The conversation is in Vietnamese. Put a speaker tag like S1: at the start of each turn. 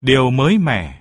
S1: điều mới mẻ.